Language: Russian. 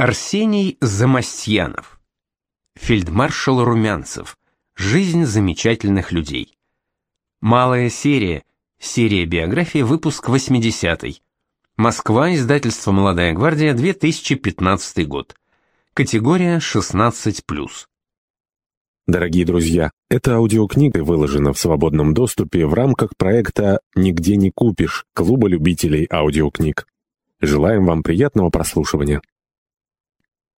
Арсений Замастьянов. Фельдмаршал Румянцев. Жизнь замечательных людей. Малая серия. Серия биографии, выпуск 80 Москва, издательство «Молодая гвардия», 2015 год. Категория 16+. Дорогие друзья, эта аудиокнига выложена в свободном доступе в рамках проекта «Нигде не купишь» Клуба любителей аудиокниг. Желаем вам приятного прослушивания.